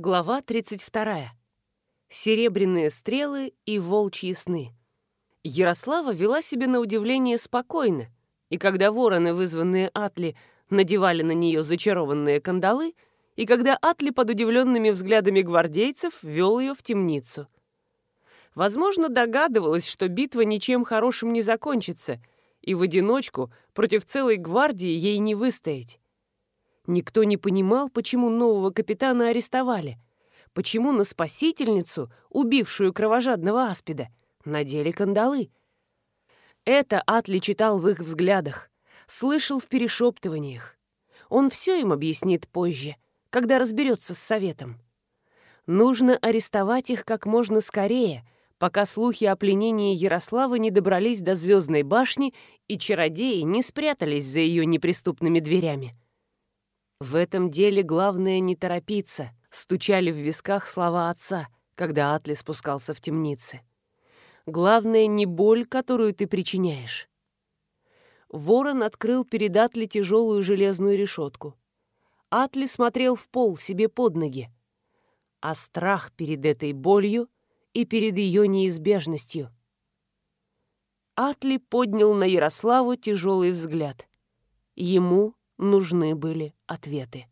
Глава 32. Серебряные стрелы и волчьи сны. Ярослава вела себя на удивление спокойно, и когда вороны, вызванные Атли, надевали на нее зачарованные кандалы, и когда Атли под удивленными взглядами гвардейцев вел ее в темницу. Возможно, догадывалась, что битва ничем хорошим не закончится, и в одиночку против целой гвардии ей не выстоять. Никто не понимал, почему нового капитана арестовали. Почему на спасительницу, убившую кровожадного аспида, надели кандалы. Это Атли читал в их взглядах, слышал в перешептываниях. Он все им объяснит позже, когда разберется с советом. Нужно арестовать их как можно скорее, пока слухи о пленении Ярослава не добрались до Звездной башни и чародеи не спрятались за ее неприступными дверями. В этом деле главное не торопиться, стучали в висках слова отца, когда Атли спускался в темнице. Главное не боль, которую ты причиняешь. Ворон открыл перед Атли тяжелую железную решетку. Атли смотрел в пол себе под ноги. А страх перед этой болью и перед ее неизбежностью. Атли поднял на Ярославу тяжелый взгляд. Ему нужны были ответы.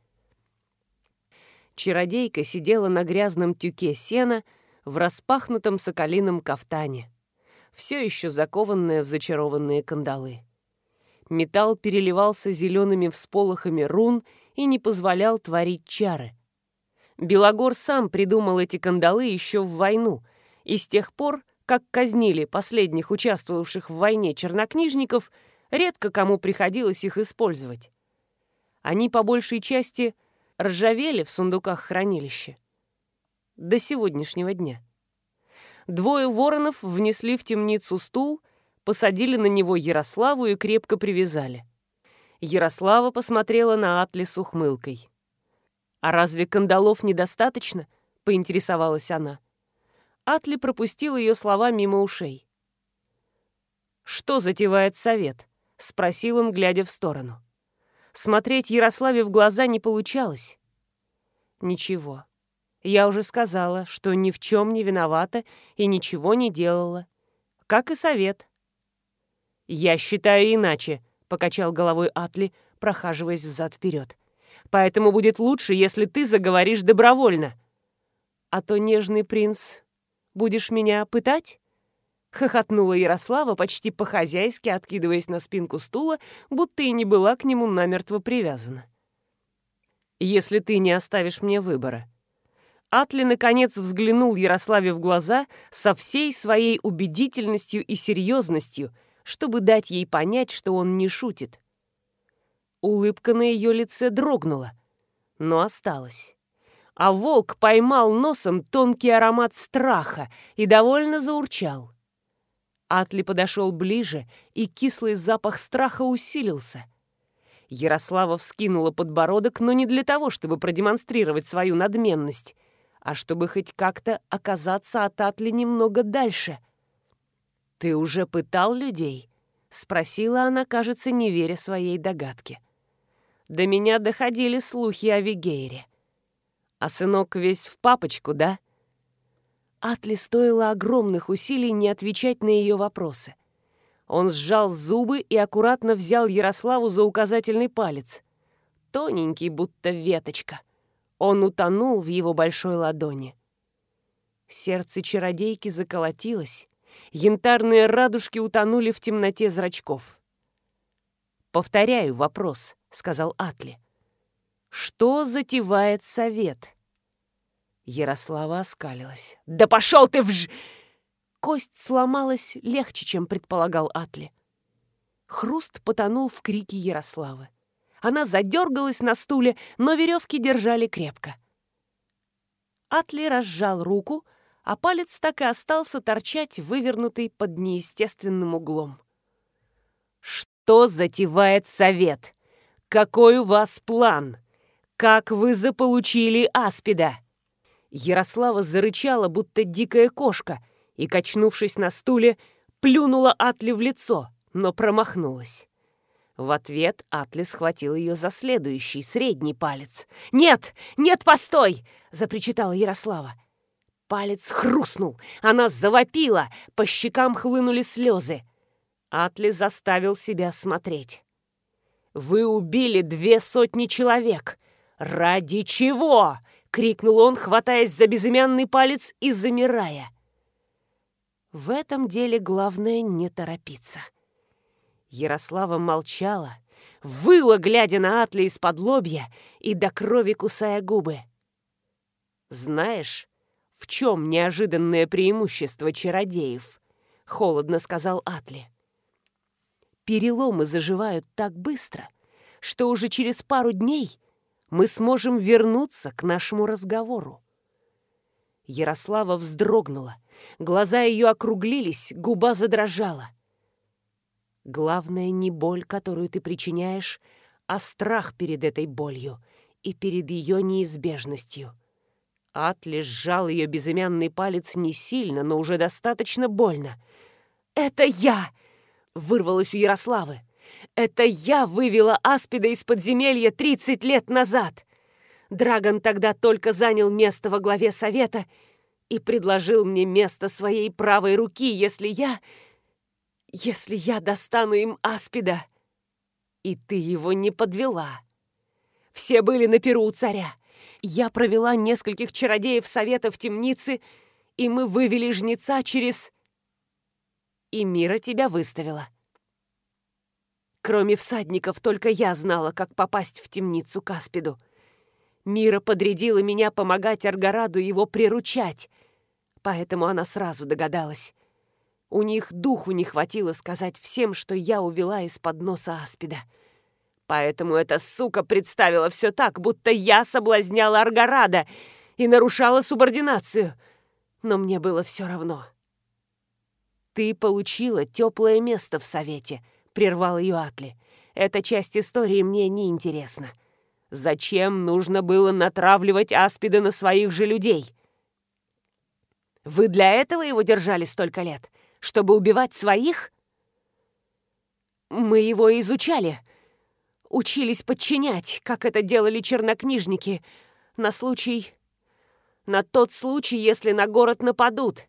Чародейка сидела на грязном тюке сена в распахнутом соколином кафтане, все еще закованная в зачарованные кандалы. Металл переливался зелеными всполохами рун и не позволял творить чары. Белогор сам придумал эти кандалы еще в войну, и с тех пор, как казнили последних участвовавших в войне чернокнижников, редко кому приходилось их использовать. Они по большей части ржавели в сундуках хранилища. До сегодняшнего дня. Двое воронов внесли в темницу стул, посадили на него Ярославу и крепко привязали. Ярослава посмотрела на Атли с ухмылкой. «А разве кандалов недостаточно?» — поинтересовалась она. Атли пропустил ее слова мимо ушей. «Что затевает совет?» — спросил он, глядя в сторону. Смотреть Ярославе в глаза не получалось. Ничего. Я уже сказала, что ни в чем не виновата и ничего не делала. Как и совет. «Я считаю иначе», — покачал головой Атли, прохаживаясь взад-вперед. «Поэтому будет лучше, если ты заговоришь добровольно. А то, нежный принц, будешь меня пытать?» Хохотнула Ярослава, почти по-хозяйски откидываясь на спинку стула, будто и не была к нему намертво привязана. «Если ты не оставишь мне выбора». Атли, наконец, взглянул Ярославе в глаза со всей своей убедительностью и серьезностью, чтобы дать ей понять, что он не шутит. Улыбка на ее лице дрогнула, но осталась. А волк поймал носом тонкий аромат страха и довольно заурчал. Атли подошел ближе, и кислый запах страха усилился. Ярослава вскинула подбородок, но не для того, чтобы продемонстрировать свою надменность, а чтобы хоть как-то оказаться от Атли немного дальше. «Ты уже пытал людей?» — спросила она, кажется, не веря своей догадке. «До меня доходили слухи о Вигейре. А сынок весь в папочку, да?» Атли стоило огромных усилий не отвечать на ее вопросы. Он сжал зубы и аккуратно взял Ярославу за указательный палец. Тоненький, будто веточка. Он утонул в его большой ладони. Сердце чародейки заколотилось. Янтарные радужки утонули в темноте зрачков. «Повторяю вопрос», — сказал Атли. «Что затевает совет?» Ярослава оскалилась. «Да пошел ты в ж...» Кость сломалась легче, чем предполагал Атли. Хруст потонул в крике Ярославы. Она задергалась на стуле, но веревки держали крепко. Атли разжал руку, а палец так и остался торчать, вывернутый под неестественным углом. «Что затевает совет? Какой у вас план? Как вы заполучили Аспида?» Ярослава зарычала, будто дикая кошка, и, качнувшись на стуле, плюнула Атли в лицо, но промахнулась. В ответ Атли схватил ее за следующий, средний палец. «Нет! Нет, постой!» — запричитала Ярослава. Палец хрустнул, она завопила, по щекам хлынули слезы. Атли заставил себя смотреть. «Вы убили две сотни человек! Ради чего?» — крикнул он, хватаясь за безымянный палец и замирая. В этом деле главное не торопиться. Ярослава молчала, выла, глядя на Атли из-под лобья и до крови кусая губы. «Знаешь, в чем неожиданное преимущество чародеев?» — холодно сказал Атли. «Переломы заживают так быстро, что уже через пару дней мы сможем вернуться к нашему разговору». Ярослава вздрогнула, глаза ее округлились, губа задрожала. Главное не боль, которую ты причиняешь, а страх перед этой болью и перед ее неизбежностью. Атли сжал ее безымянный палец не сильно, но уже достаточно больно. «Это я!» — вырвалось у Ярославы. «Это я вывела Аспида из подземелья 30 лет назад!» Драгон тогда только занял место во главе совета и предложил мне место своей правой руки, если я если я достану им аспида. И ты его не подвела. Все были на перу у царя. Я провела нескольких чародеев совета в темнице, и мы вывели жнеца через... И Мира тебя выставила. Кроме всадников, только я знала, как попасть в темницу к Аспиду. Мира подрядила меня помогать Аргораду его приручать, поэтому она сразу догадалась. У них духу не хватило сказать всем, что я увела из-под носа Аспида. Поэтому эта сука представила все так, будто я соблазняла Аргарада и нарушала субординацию. Но мне было все равно. «Ты получила теплое место в Совете», — прервал ее Атли. «Эта часть истории мне не интересна. Зачем нужно было натравливать Аспида на своих же людей?» «Вы для этого его держали столько лет?» чтобы убивать своих? Мы его изучали. Учились подчинять, как это делали чернокнижники, на случай... На тот случай, если на город нападут.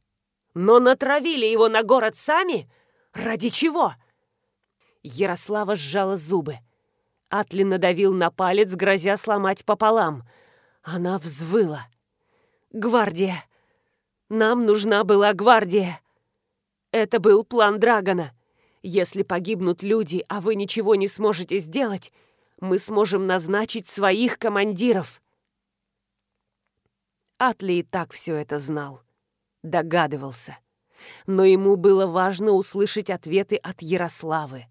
Но натравили его на город сами? Ради чего? Ярослава сжала зубы. Атли надавил на палец, грозя сломать пополам. Она взвыла. «Гвардия! Нам нужна была гвардия!» Это был план Драгона. Если погибнут люди, а вы ничего не сможете сделать, мы сможем назначить своих командиров. Атли и так все это знал. Догадывался. Но ему было важно услышать ответы от Ярославы.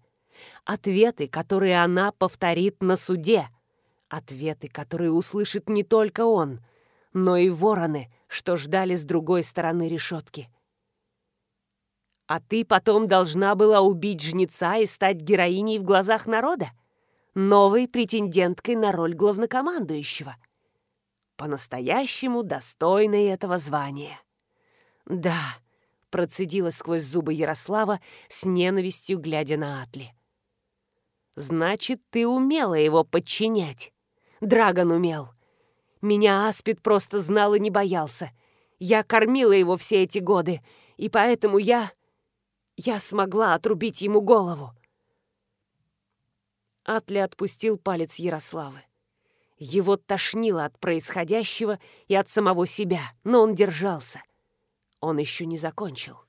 Ответы, которые она повторит на суде. Ответы, которые услышит не только он, но и вороны, что ждали с другой стороны решетки. А ты потом должна была убить жнеца и стать героиней в глазах народа? Новой претенденткой на роль главнокомандующего. По-настоящему достойной этого звания. Да, процедила сквозь зубы Ярослава с ненавистью, глядя на Атли. Значит, ты умела его подчинять. Драгон умел. Меня Аспид просто знал и не боялся. Я кормила его все эти годы, и поэтому я... Я смогла отрубить ему голову. Атли отпустил палец Ярославы. Его тошнило от происходящего и от самого себя, но он держался. Он еще не закончил.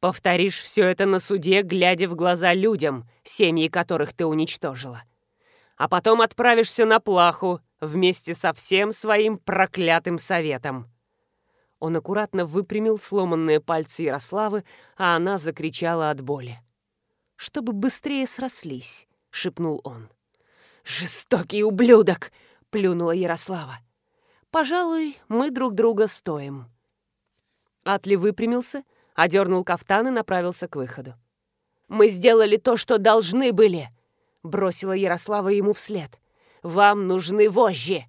Повторишь все это на суде, глядя в глаза людям, семьи которых ты уничтожила. А потом отправишься на плаху вместе со всем своим проклятым советом. Он аккуратно выпрямил сломанные пальцы Ярославы, а она закричала от боли. «Чтобы быстрее срослись», — шепнул он. «Жестокий ублюдок!» — плюнула Ярослава. «Пожалуй, мы друг друга стоим». Атли выпрямился, одернул кафтан и направился к выходу. «Мы сделали то, что должны были!» — бросила Ярослава ему вслед. «Вам нужны вожжи!»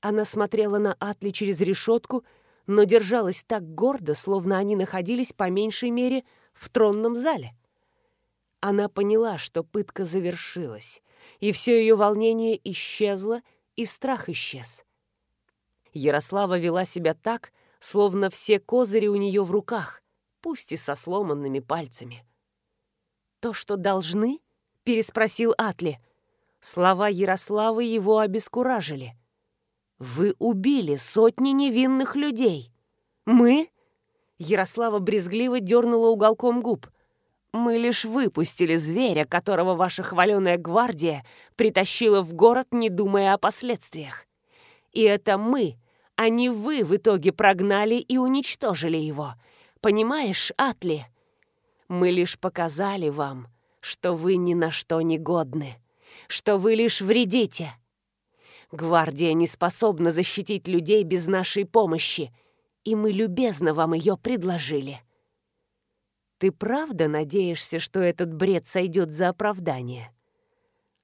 Она смотрела на Атли через решетку, но держалась так гордо, словно они находились по меньшей мере в тронном зале. Она поняла, что пытка завершилась, и все ее волнение исчезло, и страх исчез. Ярослава вела себя так, словно все козыри у нее в руках, пусть и со сломанными пальцами. «То, что должны?» — переспросил Атли. Слова Ярославы его обескуражили. «Вы убили сотни невинных людей!» «Мы?» Ярослава брезгливо дернула уголком губ. Мы лишь выпустили зверя, которого ваша хваленая гвардия притащила в город, не думая о последствиях. И это мы, а не вы в итоге прогнали и уничтожили его. Понимаешь, Атли? Мы лишь показали вам, что вы ни на что не годны, что вы лишь вредите. Гвардия не способна защитить людей без нашей помощи, и мы любезно вам ее предложили. Ты правда надеешься, что этот бред сойдет за оправдание?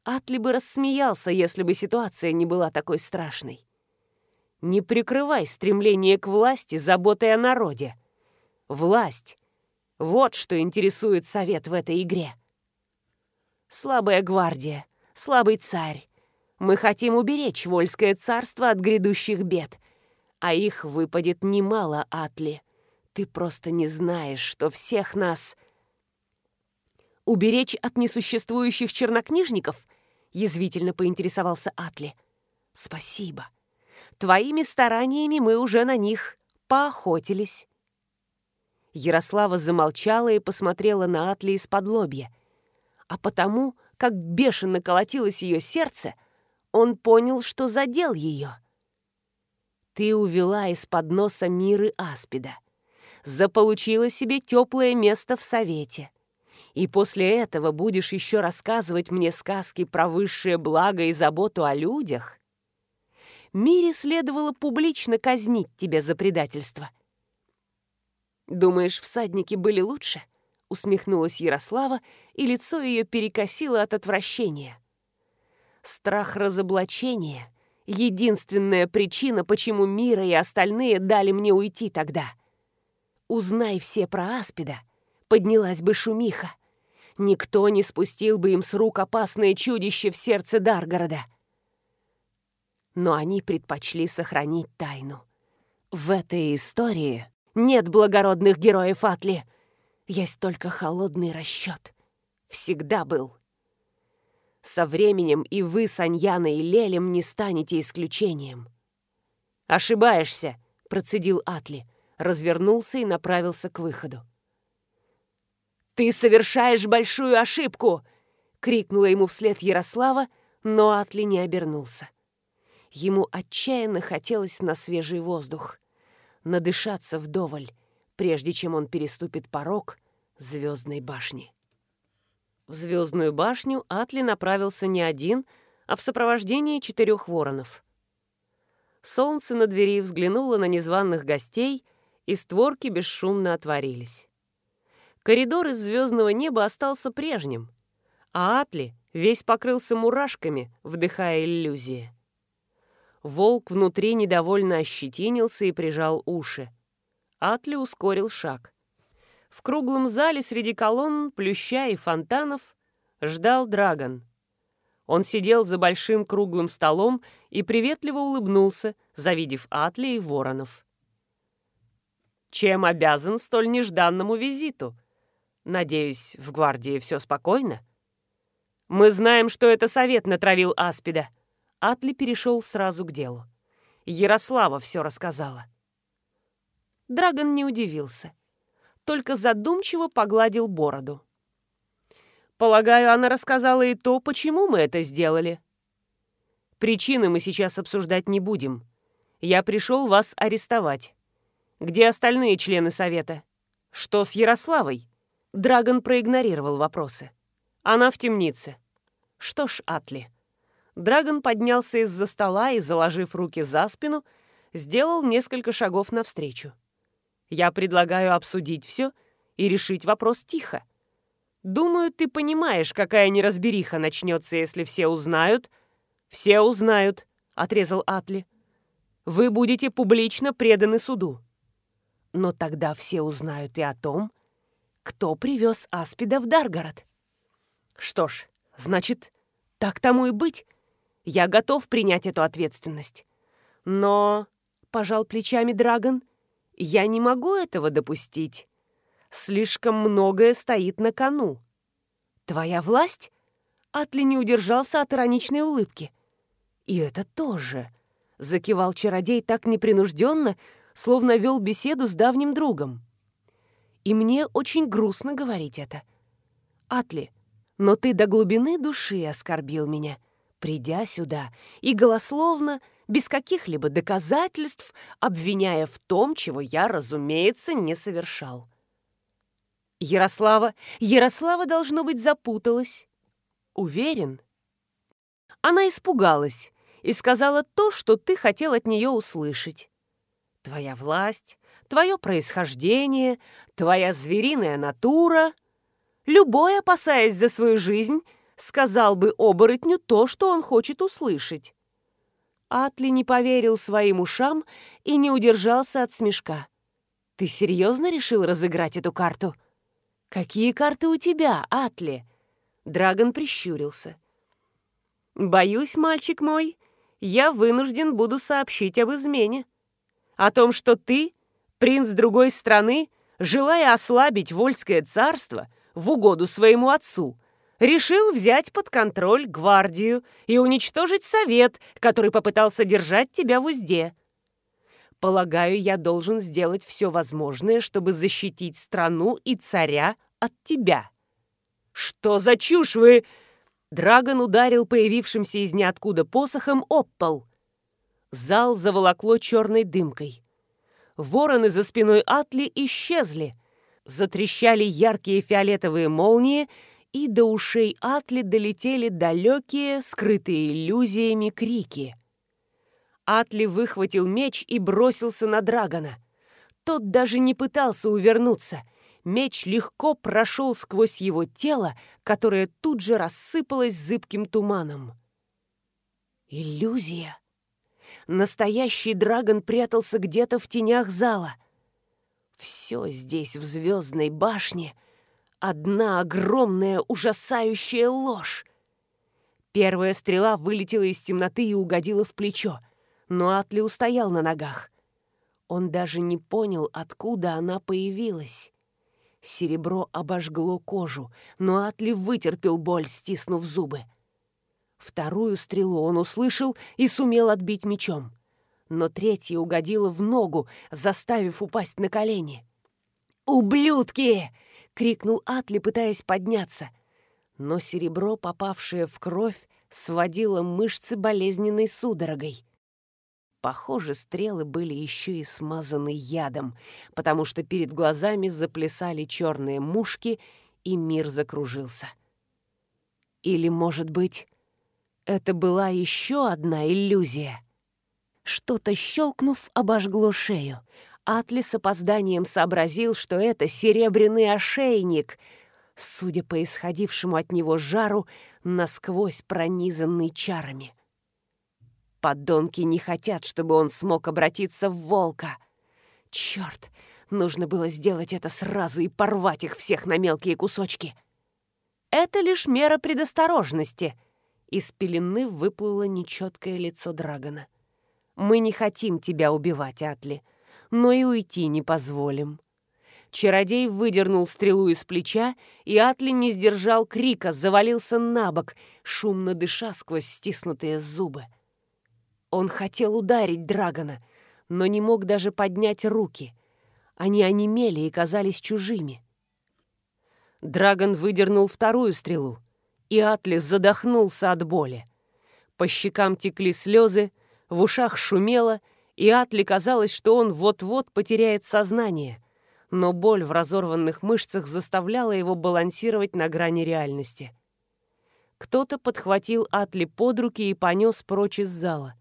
Атли бы рассмеялся, если бы ситуация не была такой страшной. Не прикрывай стремление к власти заботой о народе. Власть — вот что интересует совет в этой игре. Слабая гвардия, слабый царь. Мы хотим уберечь Вольское царство от грядущих бед, а их выпадет немало, Атли. Ты просто не знаешь, что всех нас... «Уберечь от несуществующих чернокнижников?» — язвительно поинтересовался Атли. «Спасибо. Твоими стараниями мы уже на них поохотились». Ярослава замолчала и посмотрела на Атли из-под лобья. А потому, как бешено колотилось ее сердце, он понял, что задел ее. «Ты увела из-под носа миры Аспида заполучила себе теплое место в совете. И после этого будешь еще рассказывать мне сказки про высшее благо и заботу о людях? Мире следовало публично казнить тебя за предательство. «Думаешь, всадники были лучше?» — усмехнулась Ярослава, и лицо ее перекосило от отвращения. Страх разоблачения — единственная причина, почему Мира и остальные дали мне уйти тогда — Узнай все про Аспида, поднялась бы шумиха. Никто не спустил бы им с рук опасное чудище в сердце Даргорода. Но они предпочли сохранить тайну. В этой истории нет благородных героев Атли. Есть только холодный расчет. Всегда был. Со временем и вы с и Лелем не станете исключением. «Ошибаешься», — процедил Атли развернулся и направился к выходу. «Ты совершаешь большую ошибку!» — крикнула ему вслед Ярослава, но Атли не обернулся. Ему отчаянно хотелось на свежий воздух, надышаться вдоволь, прежде чем он переступит порог Звездной башни. В Звездную башню Атли направился не один, а в сопровождении четырех воронов. Солнце на двери взглянуло на незваных гостей и створки бесшумно отворились. Коридор из звездного неба остался прежним, а Атли весь покрылся мурашками, вдыхая иллюзии. Волк внутри недовольно ощетинился и прижал уши. Атли ускорил шаг. В круглом зале среди колонн, плюща и фонтанов ждал Драгон. Он сидел за большим круглым столом и приветливо улыбнулся, завидев Атли и воронов. Чем обязан столь нежданному визиту? Надеюсь, в гвардии все спокойно? Мы знаем, что это совет натравил Аспида. Атли перешел сразу к делу. Ярослава все рассказала. Драгон не удивился, только задумчиво погладил бороду. Полагаю, она рассказала и то, почему мы это сделали. Причины мы сейчас обсуждать не будем. Я пришел вас арестовать. Где остальные члены совета? Что с Ярославой? Драгон проигнорировал вопросы. Она в темнице. Что ж, Атли. Драгон поднялся из-за стола и, заложив руки за спину, сделал несколько шагов навстречу. Я предлагаю обсудить все и решить вопрос тихо. Думаю, ты понимаешь, какая неразбериха начнется, если все узнают. Все узнают, — отрезал Атли. Вы будете публично преданы суду. Но тогда все узнают и о том, кто привез Аспида в Даргород. Что ж, значит, так тому и быть. Я готов принять эту ответственность. Но, — пожал плечами Драгон, — я не могу этого допустить. Слишком многое стоит на кону. Твоя власть? Атли не удержался от ироничной улыбки. И это тоже, — закивал чародей так непринужденно, словно вел беседу с давним другом. И мне очень грустно говорить это. Атли, но ты до глубины души оскорбил меня, придя сюда и голословно, без каких-либо доказательств, обвиняя в том, чего я, разумеется, не совершал. Ярослава, Ярослава, должно быть, запуталась. Уверен? Она испугалась и сказала то, что ты хотел от нее услышать. Твоя власть, твое происхождение, твоя звериная натура — Любой, опасаясь за свою жизнь, сказал бы оборотню то, что он хочет услышать. Атли не поверил своим ушам и не удержался от смешка. «Ты серьезно решил разыграть эту карту?» «Какие карты у тебя, Атли?» Драгон прищурился. «Боюсь, мальчик мой, я вынужден буду сообщить об измене. О том, что ты, принц другой страны, желая ослабить Вольское царство, в угоду своему отцу, решил взять под контроль гвардию и уничтожить совет, который попытался держать тебя в узде. Полагаю, я должен сделать все возможное, чтобы защитить страну и царя от тебя. Что за чушь вы... Драгон ударил появившимся из ниоткуда посохом об пол. Зал заволокло черной дымкой. Вороны за спиной Атли исчезли — Затрещали яркие фиолетовые молнии, и до ушей Атли долетели далекие, скрытые иллюзиями крики. Атли выхватил меч и бросился на Драгона. Тот даже не пытался увернуться. Меч легко прошел сквозь его тело, которое тут же рассыпалось зыбким туманом. Иллюзия. Настоящий Драгон прятался где-то в тенях зала — все здесь, в звездной башне, одна огромная ужасающая ложь. Первая стрела вылетела из темноты и угодила в плечо, но Атли устоял на ногах. Он даже не понял, откуда она появилась. Серебро обожгло кожу, но Атли вытерпел боль, стиснув зубы. Вторую стрелу он услышал и сумел отбить мечом но третья угодила в ногу, заставив упасть на колени. «Ублюдки!» — крикнул Атли, пытаясь подняться. Но серебро, попавшее в кровь, сводило мышцы болезненной судорогой. Похоже, стрелы были еще и смазаны ядом, потому что перед глазами заплясали черные мушки, и мир закружился. Или, может быть, это была еще одна иллюзия? Что-то щелкнув, обожгло шею. Атли с опозданием сообразил, что это серебряный ошейник, судя по исходившему от него жару, насквозь пронизанный чарами. Подонки не хотят, чтобы он смог обратиться в волка. Черт, нужно было сделать это сразу и порвать их всех на мелкие кусочки. Это лишь мера предосторожности. Из пелены выплыло нечеткое лицо Драгона. Мы не хотим тебя убивать, Атли, но и уйти не позволим». Чародей выдернул стрелу из плеча, и Атли не сдержал крика, завалился на бок, шумно дыша сквозь стиснутые зубы. Он хотел ударить Драгона, но не мог даже поднять руки. Они онемели и казались чужими. Драгон выдернул вторую стрелу, и Атли задохнулся от боли. По щекам текли слезы, в ушах шумело, и Атли казалось, что он вот-вот потеряет сознание. Но боль в разорванных мышцах заставляла его балансировать на грани реальности. Кто-то подхватил Атли под руки и понес прочь из зала.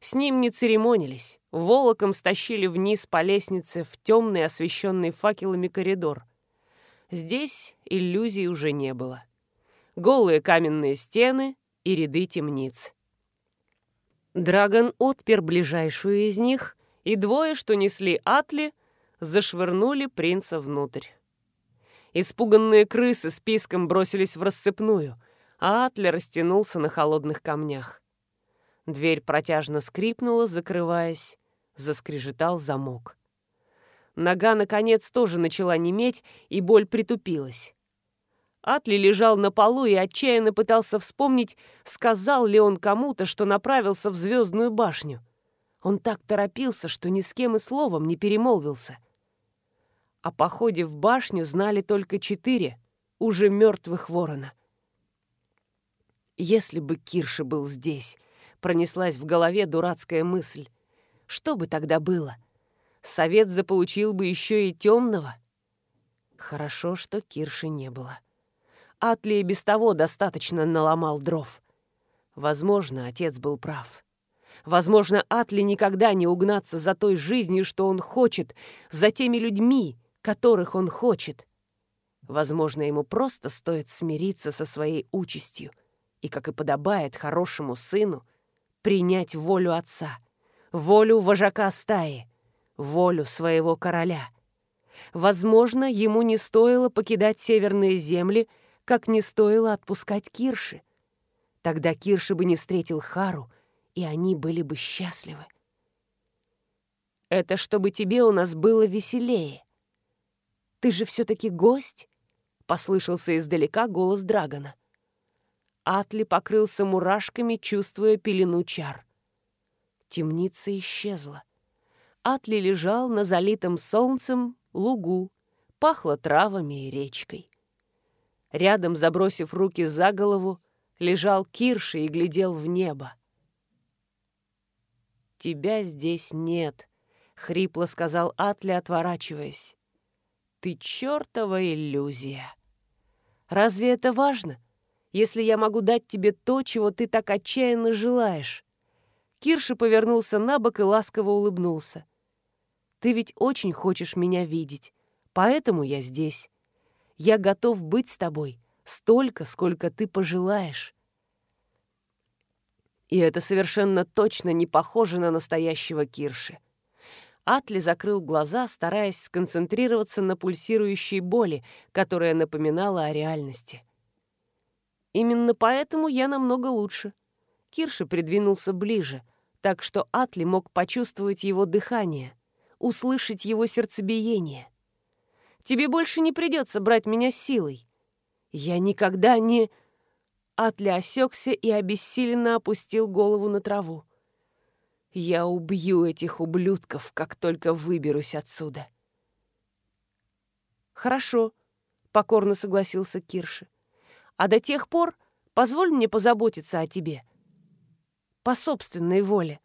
С ним не церемонились, волоком стащили вниз по лестнице в темный, освещенный факелами коридор. Здесь иллюзий уже не было. Голые каменные стены и ряды темниц. Драгон отпер ближайшую из них, и двое, что несли Атли, зашвырнули принца внутрь. Испуганные крысы с писком бросились в рассыпную, а Атли растянулся на холодных камнях. Дверь протяжно скрипнула, закрываясь. Заскрежетал замок. Нога, наконец, тоже начала неметь, и боль притупилась. Атли лежал на полу и отчаянно пытался вспомнить, сказал ли он кому-то, что направился в звездную башню. Он так торопился, что ни с кем и словом не перемолвился. О походе в башню знали только четыре, уже мертвых ворона. Если бы Кирша был здесь, пронеслась в голове дурацкая мысль. Что бы тогда было? Совет заполучил бы еще и темного. Хорошо, что Кирши не было. Атли и без того достаточно наломал дров. Возможно, отец был прав. Возможно, Атли никогда не угнаться за той жизнью, что он хочет, за теми людьми, которых он хочет. Возможно, ему просто стоит смириться со своей участью и, как и подобает хорошему сыну, принять волю отца, волю вожака стаи, волю своего короля. Возможно, ему не стоило покидать северные земли, как не стоило отпускать Кирши. Тогда Кирши бы не встретил Хару, и они были бы счастливы. Это чтобы тебе у нас было веселее. Ты же все-таки гость? Послышался издалека голос Драгона. Атли покрылся мурашками, чувствуя пелену чар. Темница исчезла. Атли лежал на залитом солнцем лугу, пахло травами и речкой. Рядом, забросив руки за голову, лежал Кирши и глядел в небо. «Тебя здесь нет», — хрипло сказал Атли, отворачиваясь. «Ты чертова иллюзия! Разве это важно, если я могу дать тебе то, чего ты так отчаянно желаешь?» Кирши повернулся на бок и ласково улыбнулся. «Ты ведь очень хочешь меня видеть, поэтому я здесь. Я готов быть с тобой столько, сколько ты пожелаешь. И это совершенно точно не похоже на настоящего Кирши. Атли закрыл глаза, стараясь сконцентрироваться на пульсирующей боли, которая напоминала о реальности. Именно поэтому я намного лучше. Кирши придвинулся ближе, так что Атли мог почувствовать его дыхание, услышать его сердцебиение — Тебе больше не придется брать меня силой. Я никогда не...» Атли осекся и обессиленно опустил голову на траву. «Я убью этих ублюдков, как только выберусь отсюда». «Хорошо», — покорно согласился Кирши. «А до тех пор позволь мне позаботиться о тебе. По собственной воле.